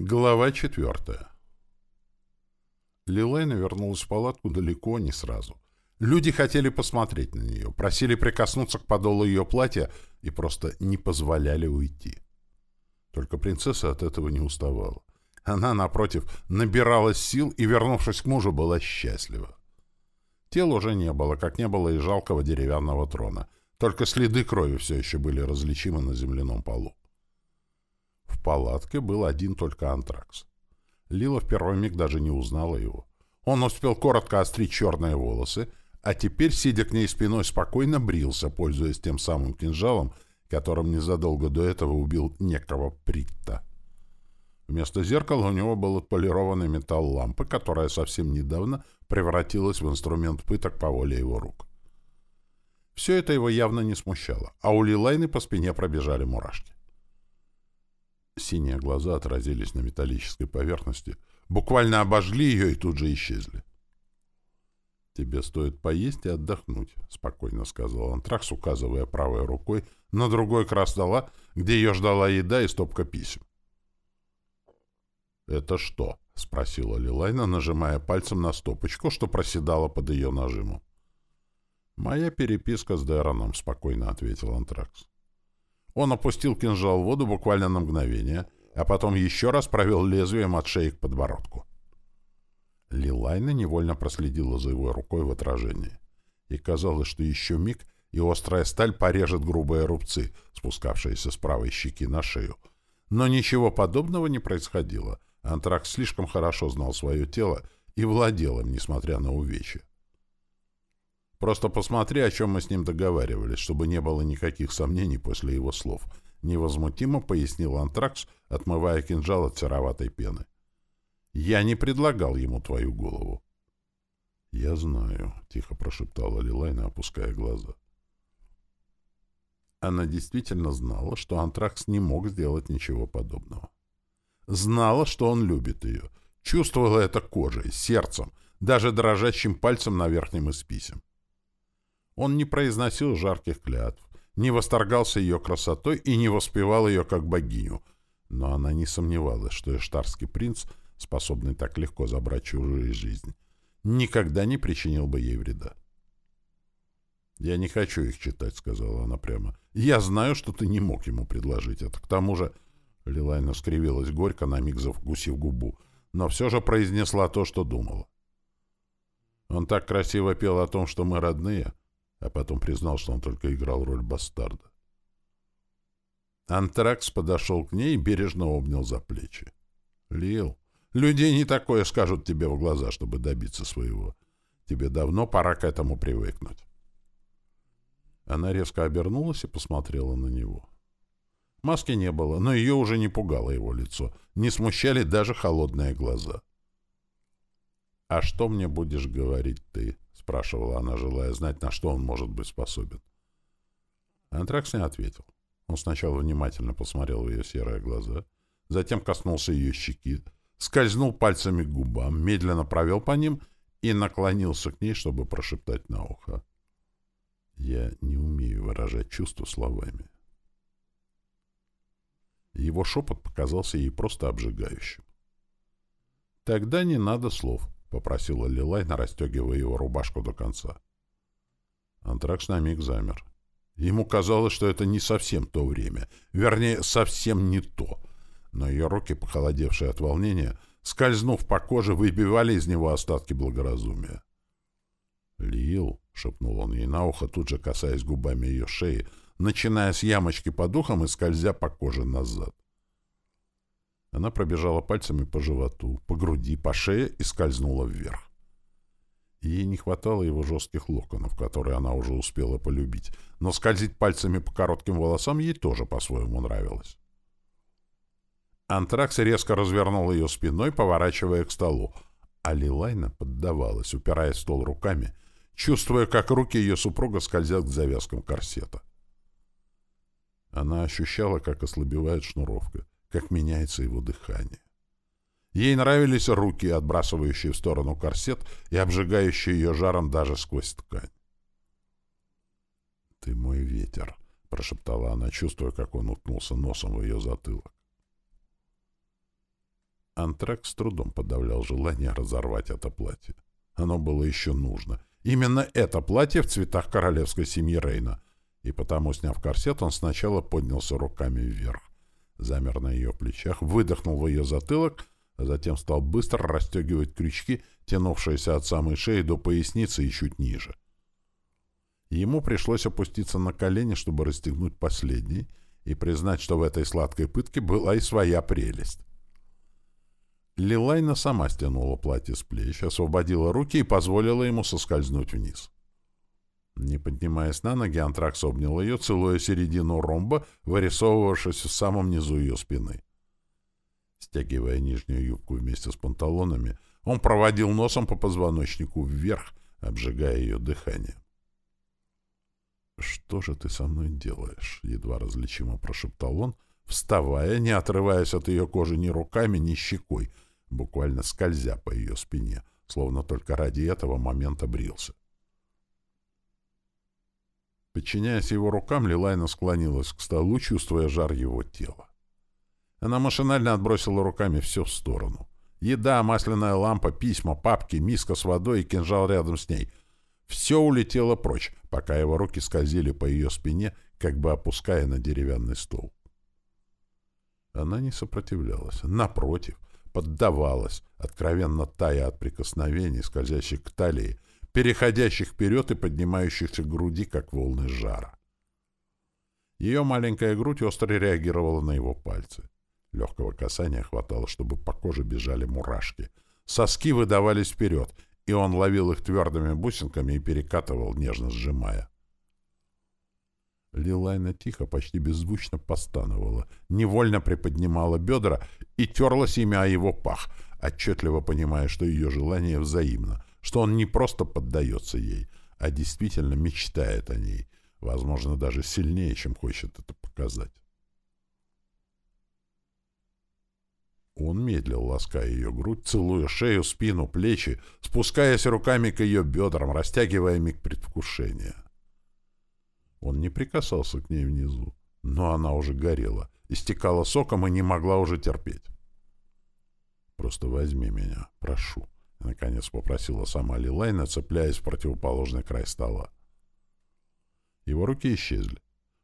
Глава четвертая. Лилайна вернулась в палатку далеко не сразу. Люди хотели посмотреть на нее, просили прикоснуться к подолу ее платья и просто не позволяли уйти. Только принцесса от этого не уставала. Она, напротив, набиралась сил и, вернувшись к мужу, была счастлива. Тел уже не было, как не было и жалкого деревянного трона. Только следы крови все еще были различимы на земляном полу. В палатке был один только антракс. Лила в первый миг даже не узнала его. Он успел коротко острить черные волосы, а теперь, сидя к ней спиной, спокойно брился, пользуясь тем самым кинжалом, которым незадолго до этого убил некого Притта. Вместо зеркала у него был отполированный металл лампы, которая совсем недавно превратилась в инструмент пыток по воле его рук. Все это его явно не смущало, а у Лилайны по спине пробежали мурашки. Синие глаза отразились на металлической поверхности, буквально обожгли ее и тут же исчезли. «Тебе стоит поесть и отдохнуть», — спокойно сказал Антракс, указывая правой рукой на другой край где ее ждала еда и стопка писем. «Это что?» — спросила Лилайна, нажимая пальцем на стопочку, что проседала под ее нажимом. «Моя переписка с Дэроном», — спокойно ответил Антракс. Он опустил кинжал в воду буквально на мгновение, а потом еще раз провел лезвием от шеи к подбородку. Лилайна невольно проследила за его рукой в отражении. И казалось, что еще миг, и острая сталь порежет грубые рубцы, спускавшиеся с правой щеки на шею. Но ничего подобного не происходило. Антракс слишком хорошо знал свое тело и владел им, несмотря на увечья. Просто посмотри, о чем мы с ним договаривались, чтобы не было никаких сомнений после его слов. Невозмутимо пояснил Антракс, отмывая кинжал от сероватой пены. Я не предлагал ему твою голову. Я знаю, тихо прошептала Лилайна, опуская глаза. Она действительно знала, что Антракс не мог сделать ничего подобного. Знала, что он любит ее. Чувствовала это кожей, сердцем, даже дрожащим пальцем на верхнем из писем. Он не произносил жарких клятв, не восторгался ее красотой и не воспевал ее как богиню. Но она не сомневалась, что эштарский принц, способный так легко забрать чужую жизнь, никогда не причинил бы ей вреда. «Я не хочу их читать», — сказала она прямо. «Я знаю, что ты не мог ему предложить это. К тому же...» Лилайна скривилась горько, на миг завкусив губу, но все же произнесла то, что думала. Он так красиво пел о том, что мы родные, а потом признал, что он только играл роль бастарда. Антракс подошел к ней и бережно обнял за плечи. «Лил, людей не такое скажут тебе в глаза, чтобы добиться своего. Тебе давно пора к этому привыкнуть». Она резко обернулась и посмотрела на него. Маски не было, но ее уже не пугало его лицо, не смущали даже холодные глаза. «А что мне будешь говорить ты?» Спрашивала она, желая знать, на что он может быть способен. Антракс не ответил. Он сначала внимательно посмотрел в ее серые глаза, затем коснулся ее щеки, скользнул пальцами к губам, медленно провел по ним и наклонился к ней, чтобы прошептать на ухо. «Я не умею выражать чувства словами». Его шепот показался ей просто обжигающим. «Тогда не надо слов», — попросила Лилайна, расстегивая его рубашку до конца. Антракс на миг замер. Ему казалось, что это не совсем то время, вернее, совсем не то. Но ее руки, похолодевшие от волнения, скользнув по коже, выбивали из него остатки благоразумия. «Лил», — шепнул он ей на ухо, тут же касаясь губами ее шеи, начиная с ямочки под ухом и скользя по коже назад. Она пробежала пальцами по животу, по груди, по шее и скользнула вверх. Ей не хватало его жестких локонов, которые она уже успела полюбить, но скользить пальцами по коротким волосам ей тоже по-своему нравилось. Антракс резко развернул ее спиной, поворачивая к столу, а Лилайна поддавалась, упирая стол руками, чувствуя, как руки ее супруга скользят к завязкам корсета. Она ощущала, как ослабевает шнуровка, как меняется его дыхание. Ей нравились руки, отбрасывающие в сторону корсет и обжигающие ее жаром даже сквозь ткань. «Ты мой ветер», — прошептала она, чувствуя, как он уткнулся носом в ее затылок. Антрак с трудом подавлял желание разорвать это платье. Оно было еще нужно. Именно это платье в цветах королевской семьи Рейна. И потому, сняв корсет, он сначала поднялся руками вверх. Замер на ее плечах, выдохнул в ее затылок, а затем стал быстро расстегивать крючки, тянувшиеся от самой шеи до поясницы и чуть ниже. Ему пришлось опуститься на колени, чтобы расстегнуть последний, и признать, что в этой сладкой пытке была и своя прелесть. Лилайна сама стянула платье с плеч, освободила руки и позволила ему соскользнуть вниз. Не поднимаясь на ноги, Антракс обнял ее, целуя середину ромба, вырисовывавшись в самом низу ее спины. Стягивая нижнюю юбку вместе с панталонами, он проводил носом по позвоночнику вверх, обжигая ее дыхание. «Что же ты со мной делаешь?» — едва различимо прошептал он, вставая, не отрываясь от ее кожи ни руками, ни щекой — буквально скользя по ее спине, словно только ради этого момента брился. Подчиняясь его рукам, Лилайна склонилась к столу, чувствуя жар его тела. Она машинально отбросила руками все в сторону. Еда, масляная лампа, письма, папки, миска с водой и кинжал рядом с ней. Все улетело прочь, пока его руки скользили по ее спине, как бы опуская на деревянный стол. Она не сопротивлялась. Напротив, поддавалась, откровенно тая от прикосновений, скользящих к талии, переходящих вперед и поднимающихся к груди, как волны жара. Ее маленькая грудь остро реагировала на его пальцы. Легкого касания хватало, чтобы по коже бежали мурашки. Соски выдавались вперед, и он ловил их твердыми бусинками и перекатывал, нежно сжимая. Лилайна тихо, почти беззвучно постановала, невольно приподнимала бедра и терлась ими о его пах, отчетливо понимая, что ее желание взаимно, что он не просто поддается ей, а действительно мечтает о ней, возможно, даже сильнее, чем хочет это показать. Он медлил, лаская ее грудь, целуя шею, спину, плечи, спускаясь руками к ее бедрам, растягивая миг предвкушения. Он не прикасался к ней внизу, но она уже горела, истекала соком и не могла уже терпеть. «Просто возьми меня, прошу», — наконец попросила сама Лилайна, цепляясь в противоположный край стола. Его руки исчезли.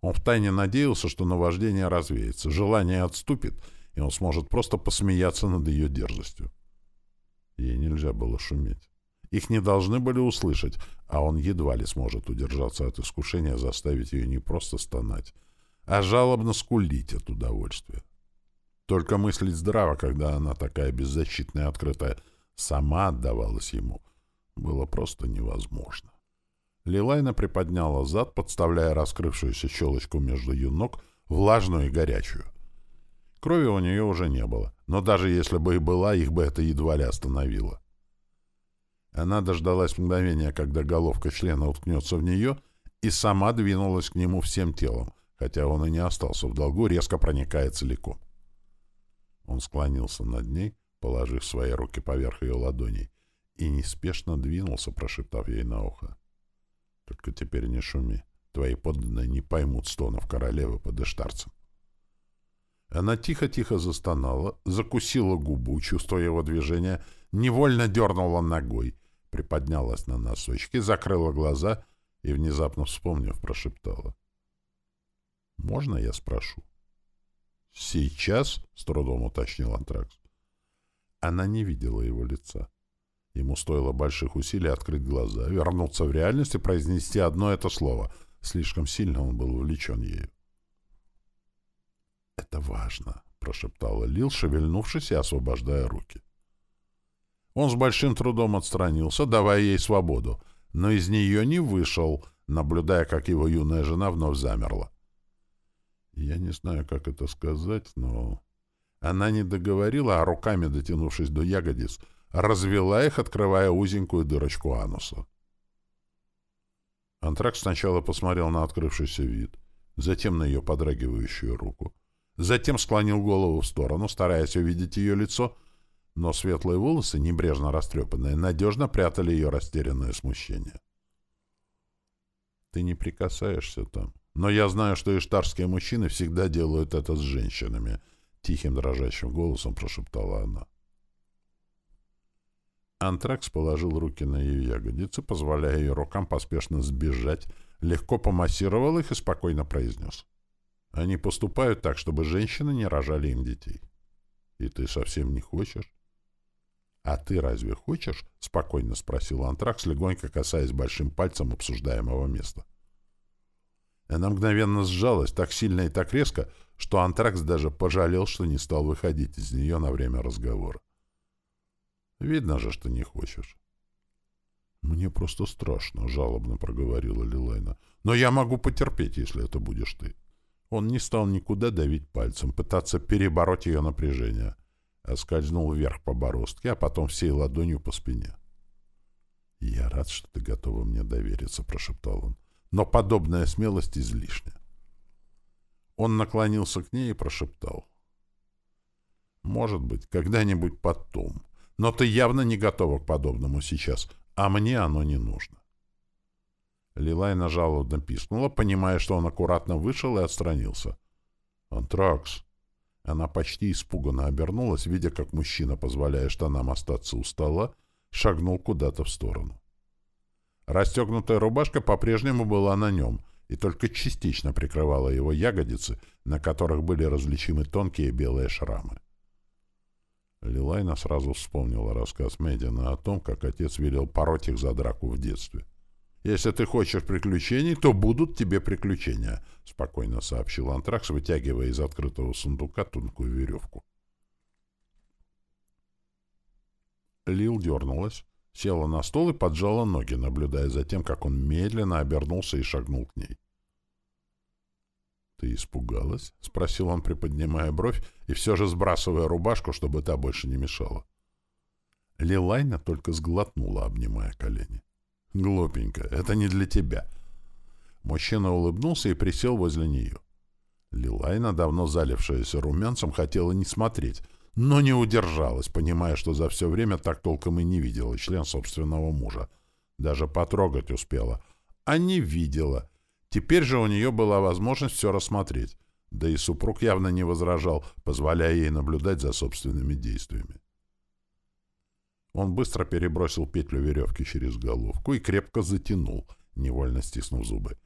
Он втайне надеялся, что наваждение развеется, желание отступит, и он сможет просто посмеяться над ее дерзостью. Ей нельзя было шуметь. Их не должны были услышать, а он едва ли сможет удержаться от искушения заставить ее не просто стонать, а жалобно скулить от удовольствия. Только мыслить здраво, когда она такая беззащитная и открытая, сама отдавалась ему, было просто невозможно. Лилайна приподняла зад, подставляя раскрывшуюся щелочку между ее ног, влажную и горячую. Крови у нее уже не было, но даже если бы и была, их бы это едва ли остановило. Она дождалась мгновения, когда головка члена уткнется в нее, и сама двинулась к нему всем телом, хотя он и не остался в долгу, резко проникая целиком. Он склонился над ней, положив свои руки поверх ее ладоней, и неспешно двинулся, прошептав ей на ухо. «Только теперь не шуми. Твои подданные не поймут стонов королевы под Эштарцем». Она тихо-тихо застонала, закусила губу, чувствуя его движение, невольно дернула ногой, приподнялась на носочки, закрыла глаза и, внезапно вспомнив, прошептала. «Можно я спрошу?» «Сейчас?» — с трудом уточнил Антракс. Она не видела его лица. Ему стоило больших усилий открыть глаза, вернуться в реальность и произнести одно это слово. Слишком сильно он был увлечен ею. «Это важно», — прошептала Лил, шевельнувшись и освобождая руки. Он с большим трудом отстранился, давая ей свободу, но из нее не вышел, наблюдая, как его юная жена вновь замерла. Я не знаю, как это сказать, но... Она не договорила, а руками, дотянувшись до ягодиц, развела их, открывая узенькую дырочку ануса. Антрак сначала посмотрел на открывшийся вид, затем на ее подрагивающую руку, затем склонил голову в сторону, стараясь увидеть ее лицо — но светлые волосы, небрежно растрепанные, надежно прятали ее растерянное смущение. «Ты не прикасаешься там. Но я знаю, что иштарские мужчины всегда делают это с женщинами», — тихим дрожащим голосом прошептала она. Антракс положил руки на ее ягодицы, позволяя ее рукам поспешно сбежать, легко помассировал их и спокойно произнес. Они поступают так, чтобы женщины не рожали им детей. И ты совсем не хочешь? «А ты разве хочешь?» — спокойно спросил Антракс, легонько касаясь большим пальцем обсуждаемого места. Она мгновенно сжалась так сильно и так резко, что Антракс даже пожалел, что не стал выходить из нее на время разговора. «Видно же, что не хочешь». «Мне просто страшно», — жалобно проговорила Лилайна. «Но я могу потерпеть, если это будешь ты». Он не стал никуда давить пальцем, пытаться перебороть ее напряжение а скользнул вверх по бороздке, а потом всей ладонью по спине. «Я рад, что ты готова мне довериться», — прошептал он. «Но подобная смелость излишня». Он наклонился к ней и прошептал. «Может быть, когда-нибудь потом. Но ты явно не готова к подобному сейчас, а мне оно не нужно». Лилайна жалобно пискнула, понимая, что он аккуратно вышел и отстранился. «Антракс!» Она почти испуганно обернулась, видя, как мужчина, позволяя штанам остаться у стола, шагнул куда-то в сторону. Расстегнутая рубашка по-прежнему была на нем и только частично прикрывала его ягодицы, на которых были различимы тонкие белые шрамы. Лилайна сразу вспомнила рассказ Медина о том, как отец велел пороть их за драку в детстве. «Если ты хочешь приключений, то будут тебе приключения», — спокойно сообщил Антракс, вытягивая из открытого сундука тонкую веревку. Лил дернулась, села на стол и поджала ноги, наблюдая за тем, как он медленно обернулся и шагнул к ней. «Ты испугалась?» — спросил он, приподнимая бровь и все же сбрасывая рубашку, чтобы та больше не мешала. Лилайна только сглотнула, обнимая колени. «Глупенько, это не для тебя». Мужчина улыбнулся и присел возле нее. Лилайна, давно залившаяся румянцем, хотела не смотреть, но не удержалась, понимая, что за все время так толком и не видела член собственного мужа. Даже потрогать успела. А не видела. Теперь же у нее была возможность все рассмотреть. Да и супруг явно не возражал, позволяя ей наблюдать за собственными действиями. Он быстро перебросил петлю веревки через головку и крепко затянул, невольно стиснув зубы.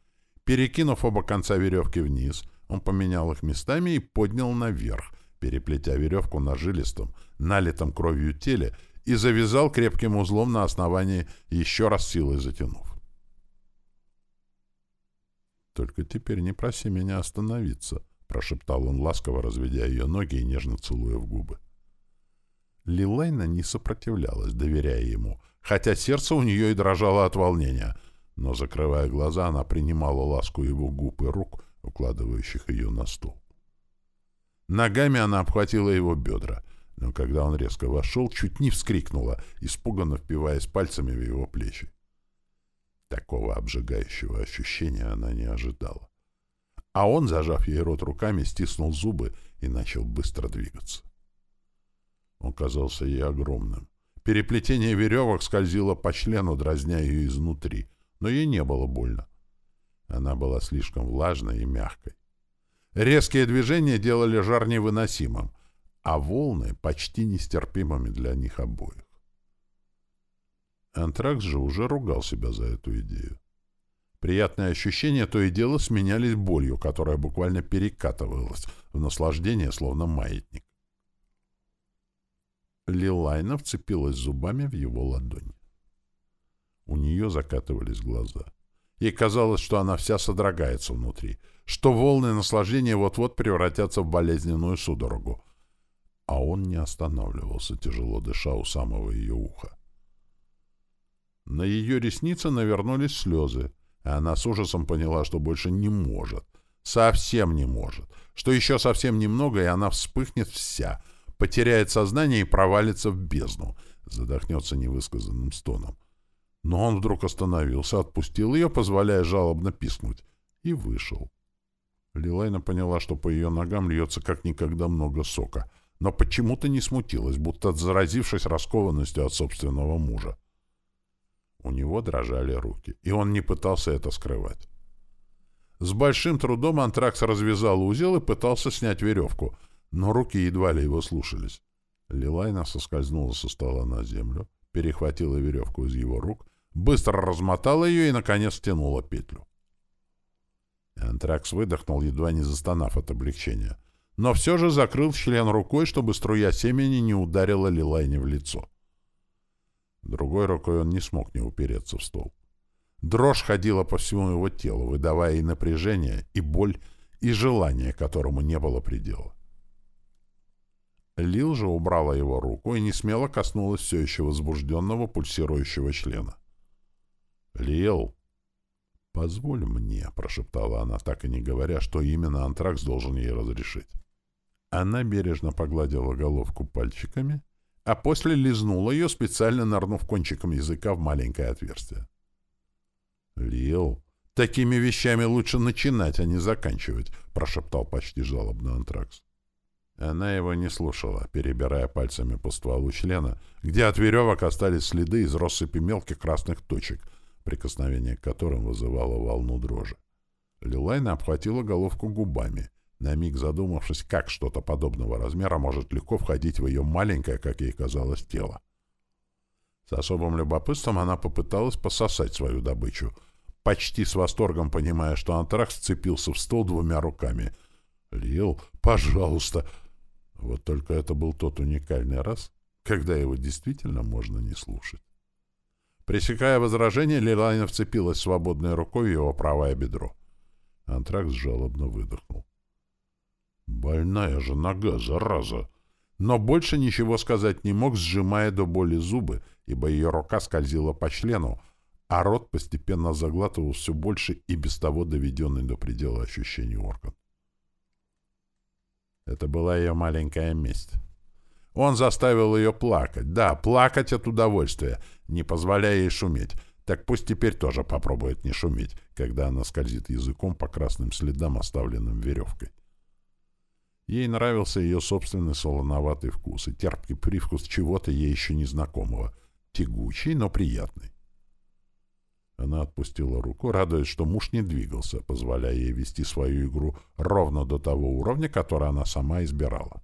Перекинув оба конца веревки вниз, он поменял их местами и поднял наверх, переплетя веревку на жилистом, налитом кровью теле, и завязал крепким узлом на основании, еще раз силой затянув. «Только теперь не проси меня остановиться», — прошептал он, ласково разведя ее ноги и нежно целуя в губы. Лилайна не сопротивлялась, доверяя ему, хотя сердце у нее и дрожало от волнения, но, закрывая глаза, она принимала ласку его губ и рук, укладывающих ее на стол. Ногами она обхватила его бедра, но когда он резко вошел, чуть не вскрикнула, испуганно впиваясь пальцами в его плечи. Такого обжигающего ощущения она не ожидала. А он, зажав ей рот руками, стиснул зубы и начал быстро двигаться. Он казался ей огромным. Переплетение веревок скользило по члену, дразня ее изнутри, но ей не было больно. Она была слишком влажной и мягкой. Резкие движения делали жар невыносимым, а волны почти нестерпимыми для них обоих. Антракс же уже ругал себя за эту идею. Приятные ощущения то и дело сменялись болью, которая буквально перекатывалась в наслаждение, словно маятник. Лилайна вцепилась зубами в его ладонь. У нее закатывались глаза. Ей казалось, что она вся содрогается внутри, что волны наслаждения вот-вот превратятся в болезненную судорогу. А он не останавливался, тяжело дыша у самого ее уха. На ее ресницы навернулись слезы, и она с ужасом поняла, что больше не может, совсем не может, что еще совсем немного, и она вспыхнет вся — потеряет сознание и провалится в бездну, задохнется невысказанным стоном. Но он вдруг остановился, отпустил ее, позволяя жалобно пискнуть, и вышел. Лилайна поняла, что по ее ногам льется как никогда много сока, но почему-то не смутилась, будто заразившись раскованностью от собственного мужа. У него дрожали руки, и он не пытался это скрывать. С большим трудом Антракс развязал узел и пытался снять веревку — но руки едва ли его слушались. Лилайна соскользнула со стола на землю, перехватила веревку из его рук, быстро размотала ее и, наконец, тянула петлю. Антракс выдохнул, едва не застонав от облегчения, но все же закрыл член рукой, чтобы струя семени не ударила Лилайне в лицо. Другой рукой он не смог не упереться в стол. Дрожь ходила по всему его телу, выдавая и напряжение, и боль, и желание, которому не было предела. Лил же убрала его руку и не смело коснулась все еще возбужденного пульсирующего члена. «Лил!» «Позволь мне», — прошептала она, так и не говоря, что именно антракс должен ей разрешить. Она бережно погладила головку пальчиками, а после лизнула ее, специально нырнув кончиком языка в маленькое отверстие. «Лил, такими вещами лучше начинать, а не заканчивать», — прошептал почти жалобно антракс. Она его не слушала, перебирая пальцами по стволу члена, где от веревок остались следы из россыпи мелких красных точек, прикосновение к которым вызывало волну дрожи. Лилайна обхватила головку губами, на миг задумавшись, как что-то подобного размера может легко входить в ее маленькое, как ей казалось, тело. С особым любопытством она попыталась пососать свою добычу, почти с восторгом понимая, что антракс сцепился в стол двумя руками. «Лил, пожалуйста!» Вот только это был тот уникальный раз, когда его действительно можно не слушать. Пресекая возражение, Лилайна вцепилась свободной рукой в его правое бедро. Антракс жалобно выдохнул. «Больная же нога, зараза!» Но больше ничего сказать не мог, сжимая до боли зубы, ибо ее рука скользила по члену, а рот постепенно заглатывал все больше и без того доведенный до предела ощущений орган. Это была ее маленькая месть. Он заставил ее плакать. Да, плакать от удовольствия, не позволяя ей шуметь. Так пусть теперь тоже попробует не шуметь, когда она скользит языком по красным следам, оставленным веревкой. Ей нравился ее собственный солоноватый вкус и терпкий привкус чего-то ей еще незнакомого, тягучий, но приятный. Она отпустила руку, радуясь, что муж не двигался, позволяя ей вести свою игру ровно до того уровня, который она сама избирала.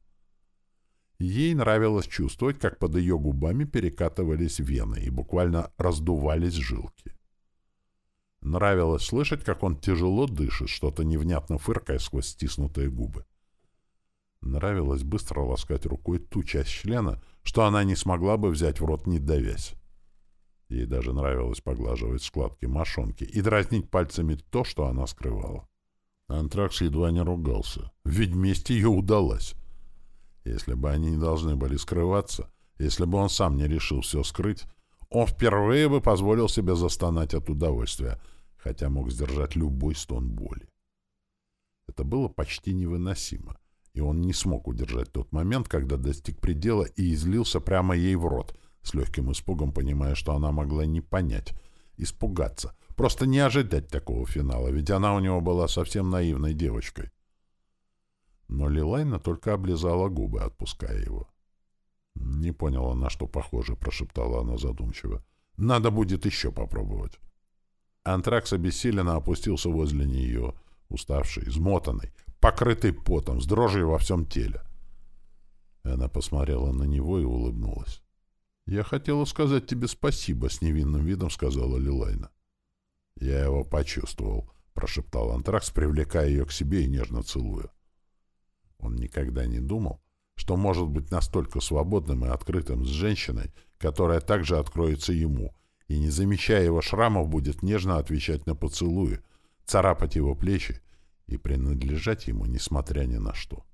Ей нравилось чувствовать, как под ее губами перекатывались вены и буквально раздувались жилки. Нравилось слышать, как он тяжело дышит, что-то невнятно фыркая сквозь стиснутые губы. Нравилось быстро ласкать рукой ту часть члена, что она не смогла бы взять в рот, не давясь. Ей даже нравилось поглаживать складки мошонки и дразнить пальцами то, что она скрывала. Антракс едва не ругался, ведь месть ее удалась. Если бы они не должны были скрываться, если бы он сам не решил все скрыть, он впервые бы позволил себе застонать от удовольствия, хотя мог сдержать любой стон боли. Это было почти невыносимо, и он не смог удержать тот момент, когда достиг предела и излился прямо ей в рот — с легким испугом понимая, что она могла не понять, испугаться, просто не ожидать такого финала, ведь она у него была совсем наивной девочкой. Но Лилайна только облизала губы, отпуская его. «Не поняла, на что похоже», — прошептала она задумчиво. «Надо будет еще попробовать». Антракс обессиленно опустился возле нее, уставший, измотанный, покрытый потом, с дрожью во всем теле. Она посмотрела на него и улыбнулась. «Я хотела сказать тебе спасибо», — с невинным видом сказала Лилайна. «Я его почувствовал», — прошептал Антракс, привлекая ее к себе и нежно целуя. Он никогда не думал, что может быть настолько свободным и открытым с женщиной, которая также откроется ему, и, не замечая его шрамов, будет нежно отвечать на поцелуи, царапать его плечи и принадлежать ему, несмотря ни на что.